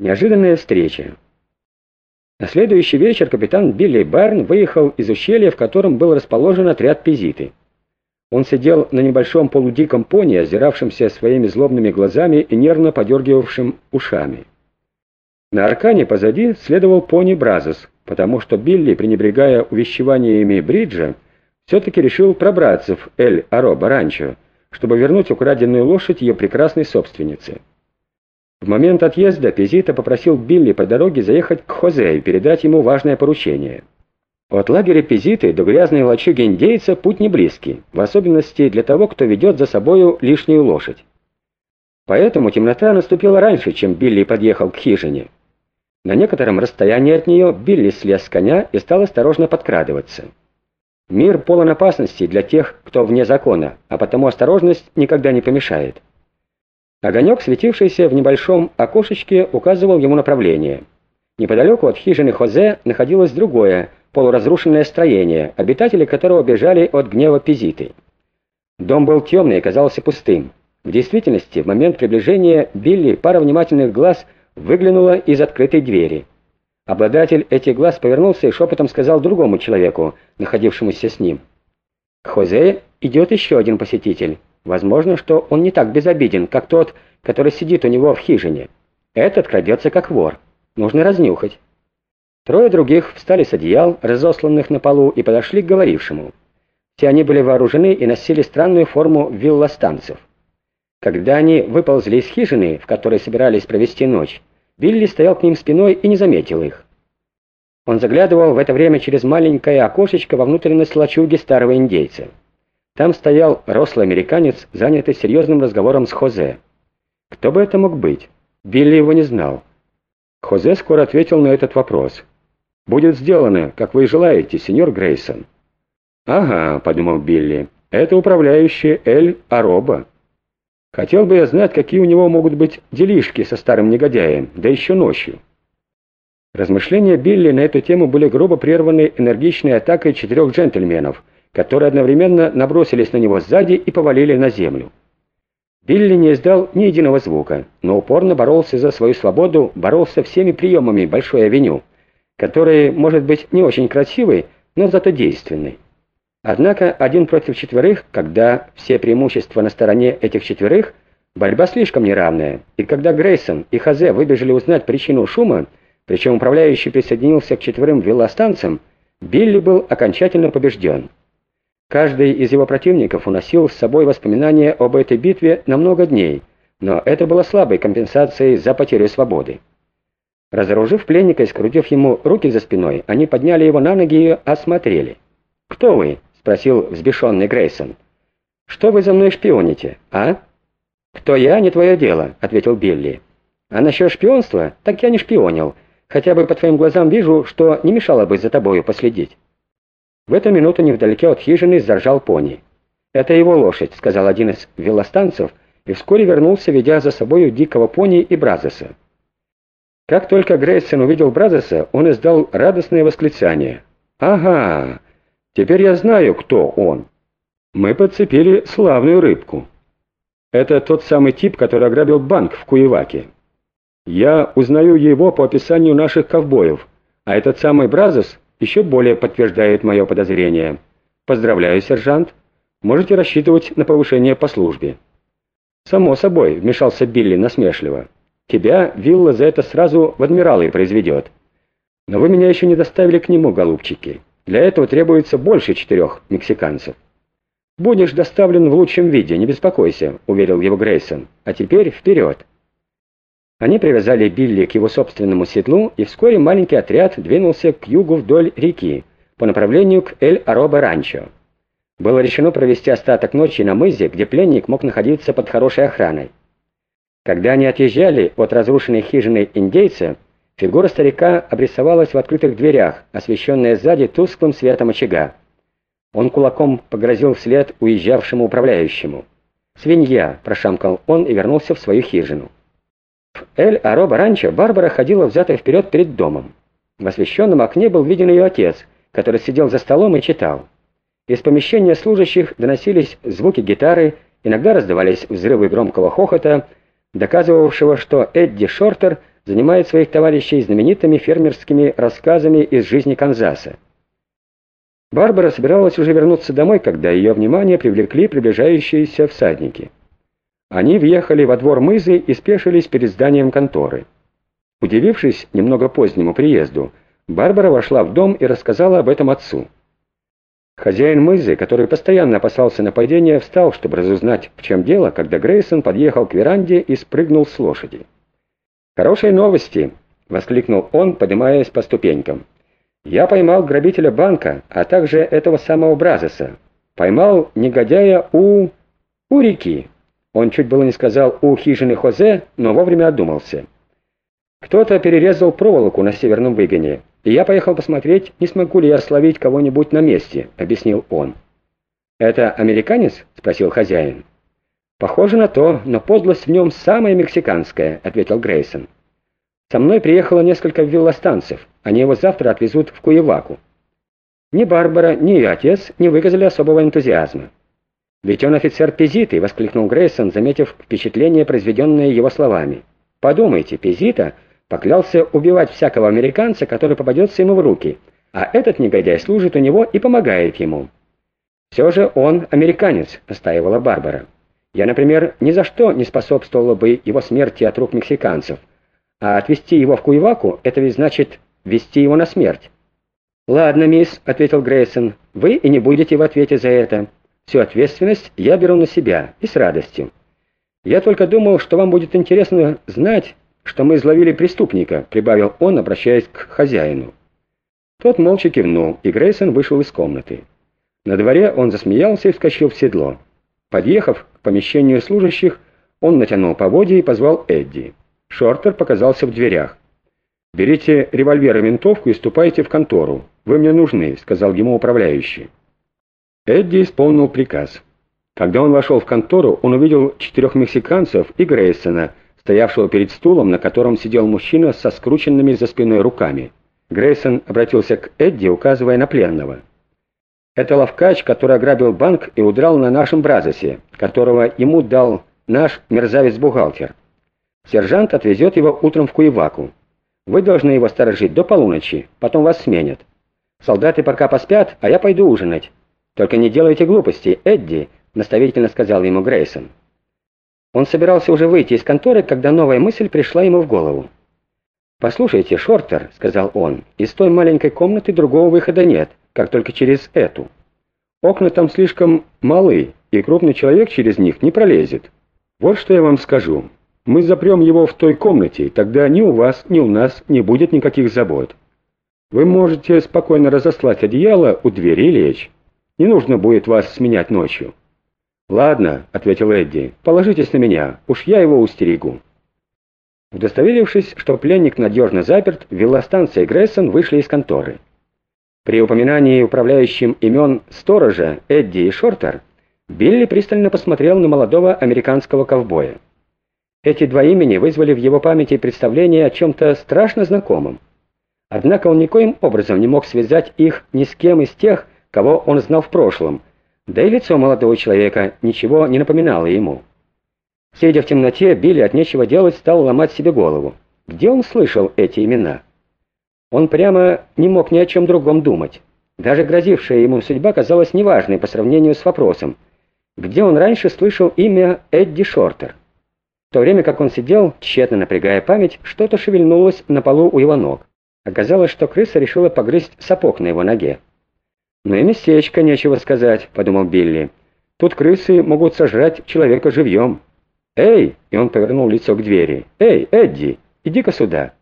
Неожиданная встреча. На следующий вечер капитан Билли Барн выехал из ущелья, в котором был расположен отряд Пизиты. Он сидел на небольшом полудиком пони, озиравшемся своими злобными глазами и нервно подергивавшим ушами. На аркане позади следовал пони Бразос, потому что Билли, пренебрегая увещеваниями Бриджа, все-таки решил пробраться в Эль-Ароба ранчо, чтобы вернуть украденную лошадь ее прекрасной собственнице. В момент отъезда Пизита попросил Билли по дороге заехать к Хозе и передать ему важное поручение. От лагеря Пизиты до грязной лачуги индейца путь не близкий, в особенности для того, кто ведет за собою лишнюю лошадь. Поэтому темнота наступила раньше, чем Билли подъехал к хижине. На некотором расстоянии от нее Билли слез с коня и стал осторожно подкрадываться. Мир полон опасностей для тех, кто вне закона, а потому осторожность никогда не помешает. Огонек, светившийся в небольшом окошечке, указывал ему направление. Неподалеку от хижины Хозе находилось другое, полуразрушенное строение, обитатели которого бежали от гнева Пизиты. Дом был темный и казался пустым. В действительности, в момент приближения Билли пара внимательных глаз выглянула из открытой двери. Обладатель этих глаз повернулся и шепотом сказал другому человеку, находившемуся с ним. «К Хозе идет еще один посетитель». Возможно, что он не так безобиден, как тот, который сидит у него в хижине. Этот крадется как вор. Нужно разнюхать. Трое других встали с одеял, разосланных на полу, и подошли к говорившему. Все они были вооружены и носили странную форму виллостанцев. Когда они выползли из хижины, в которой собирались провести ночь, Билли стоял к ним спиной и не заметил их. Он заглядывал в это время через маленькое окошечко во внутренность лачуги старого индейца. Там стоял рослый американец, занятый серьезным разговором с Хозе. Кто бы это мог быть? Билли его не знал. Хозе скоро ответил на этот вопрос. «Будет сделано, как вы желаете, сеньор Грейсон». «Ага», — подумал Билли, — «это управляющий Эль Ароба. Хотел бы я знать, какие у него могут быть делишки со старым негодяем, да еще ночью». Размышления Билли на эту тему были грубо прерваны энергичной атакой четырех джентльменов — которые одновременно набросились на него сзади и повалили на землю. Билли не издал ни единого звука, но упорно боролся за свою свободу, боролся всеми приемами Большой авеню, который, может быть, не очень красивый, но зато действенный. Однако один против четверых, когда все преимущества на стороне этих четверых, борьба слишком неравная, и когда Грейсон и Хазе выбежали узнать причину шума, причем управляющий присоединился к четверым велостанцам, Билли был окончательно побежден. Каждый из его противников уносил с собой воспоминания об этой битве на много дней, но это было слабой компенсацией за потерю свободы. Разоружив пленника и скрутив ему руки за спиной, они подняли его на ноги и осмотрели. «Кто вы?» — спросил взбешенный Грейсон. «Что вы за мной шпионите, а?» «Кто я, не твое дело», — ответил Билли. «А насчет шпионства, так я не шпионил. Хотя бы по твоим глазам вижу, что не мешало бы за тобою последить». В эту минуту невдалеке от хижины заржал пони. «Это его лошадь», — сказал один из велостанцев, и вскоре вернулся, ведя за собою дикого пони и Бразоса. Как только Грейсон увидел Бразоса, он издал радостное восклицание. «Ага, теперь я знаю, кто он. Мы подцепили славную рыбку. Это тот самый тип, который ограбил банк в Куеваке. Я узнаю его по описанию наших ковбоев, а этот самый Бразос еще более подтверждает мое подозрение. Поздравляю, сержант. Можете рассчитывать на повышение по службе. Само собой, вмешался Билли насмешливо. Тебя Вилла за это сразу в адмиралы произведет. Но вы меня еще не доставили к нему, голубчики. Для этого требуется больше четырех мексиканцев. «Будешь доставлен в лучшем виде, не беспокойся», — уверил его Грейсон. «А теперь вперед!» Они привязали Билли к его собственному седлу, и вскоре маленький отряд двинулся к югу вдоль реки, по направлению к Эль-Ароба-Ранчо. Было решено провести остаток ночи на мызе, где пленник мог находиться под хорошей охраной. Когда они отъезжали от разрушенной хижины индейца, фигура старика обрисовалась в открытых дверях, освещенная сзади тусклым светом очага. Он кулаком погрозил вслед уезжавшему управляющему. «Свинья!» – прошамкал он и вернулся в свою хижину. В Эль-Ароба ранчо Барбара ходила и вперед перед домом. В освещенном окне был виден ее отец, который сидел за столом и читал. Из помещения служащих доносились звуки гитары, иногда раздавались взрывы громкого хохота, доказывавшего, что Эдди Шортер занимает своих товарищей знаменитыми фермерскими рассказами из жизни Канзаса. Барбара собиралась уже вернуться домой, когда ее внимание привлекли приближающиеся всадники. Они въехали во двор мызы и спешились перед зданием конторы. Удивившись немного позднему приезду, Барбара вошла в дом и рассказала об этом отцу. Хозяин мызы, который постоянно опасался нападения, встал, чтобы разузнать, в чем дело, когда Грейсон подъехал к веранде и спрыгнул с лошади. «Хорошие новости!» — воскликнул он, поднимаясь по ступенькам. Я поймал грабителя банка, а также этого самого Бразеса. Поймал негодяя у... у реки. Он чуть было не сказал «у хижины Хозе», но вовремя отдумался. Кто-то перерезал проволоку на северном выгоне, и я поехал посмотреть, не смогу ли я словить кого-нибудь на месте, объяснил он. «Это американец?» — спросил хозяин. «Похоже на то, но подлость в нем самая мексиканская», — ответил Грейсон. «Со мной приехало несколько виллостанцев. Они его завтра отвезут в Куеваку. Ни Барбара, ни ее отец не выказали особого энтузиазма. «Ведь он офицер Пизиты!» — воскликнул Грейсон, заметив впечатление, произведенное его словами. «Подумайте, Пизита поклялся убивать всякого американца, который попадется ему в руки, а этот негодяй служит у него и помогает ему». «Все же он американец», — настаивала Барбара. «Я, например, ни за что не способствовала бы его смерти от рук мексиканцев, а отвезти его в Куеваку — это ведь значит вести его на смерть. «Ладно, мисс», — ответил Грейсон, — «вы и не будете в ответе за это. Всю ответственность я беру на себя, и с радостью. Я только думал, что вам будет интересно знать, что мы изловили преступника», — прибавил он, обращаясь к хозяину. Тот молча кивнул, и Грейсон вышел из комнаты. На дворе он засмеялся и вскочил в седло. Подъехав к помещению служащих, он натянул поводья и позвал Эдди. Шортер показался в дверях. «Берите револьвер и винтовку и ступайте в контору. Вы мне нужны», — сказал ему управляющий. Эдди исполнил приказ. Когда он вошел в контору, он увидел четырех мексиканцев и Грейсона, стоявшего перед стулом, на котором сидел мужчина со скрученными за спиной руками. Грейсон обратился к Эдди, указывая на пленного. «Это ловкач, который ограбил банк и удрал на нашем Бразосе, которого ему дал наш мерзавец-бухгалтер. Сержант отвезет его утром в Куеваку. Вы должны его сторожить до полуночи, потом вас сменят. Солдаты пока поспят, а я пойду ужинать. Только не делайте глупостей, Эдди», — наставительно сказал ему Грейсон. Он собирался уже выйти из конторы, когда новая мысль пришла ему в голову. «Послушайте, Шортер», — сказал он, — «из той маленькой комнаты другого выхода нет, как только через эту. Окна там слишком малы, и крупный человек через них не пролезет. Вот что я вам скажу. Мы запрем его в той комнате, тогда ни у вас, ни у нас не будет никаких забот. Вы можете спокойно разослать одеяло у двери лечь. Не нужно будет вас сменять ночью». «Ладно», — ответил Эдди, — «положитесь на меня, уж я его устерегу». Удостоверившись, что пленник надежно заперт, велостанция и Грейсон вышли из конторы. При упоминании управляющим имен сторожа Эдди и Шортер, Билли пристально посмотрел на молодого американского ковбоя. Эти два имени вызвали в его памяти представление о чем-то страшно знакомом. Однако он никоим образом не мог связать их ни с кем из тех, кого он знал в прошлом, да и лицо молодого человека ничего не напоминало ему. Сидя в темноте, Билли от нечего делать стал ломать себе голову. Где он слышал эти имена? Он прямо не мог ни о чем другом думать. Даже грозившая ему судьба казалась неважной по сравнению с вопросом, где он раньше слышал имя Эдди Шортер. В то время как он сидел, тщетно напрягая память, что-то шевельнулось на полу у его ног. Оказалось, что крыса решила погрызть сапог на его ноге. «Ну и местечко, нечего сказать», — подумал Билли. «Тут крысы могут сожрать человека живьем». «Эй!» — и он повернул лицо к двери. «Эй, Эдди, иди-ка сюда!»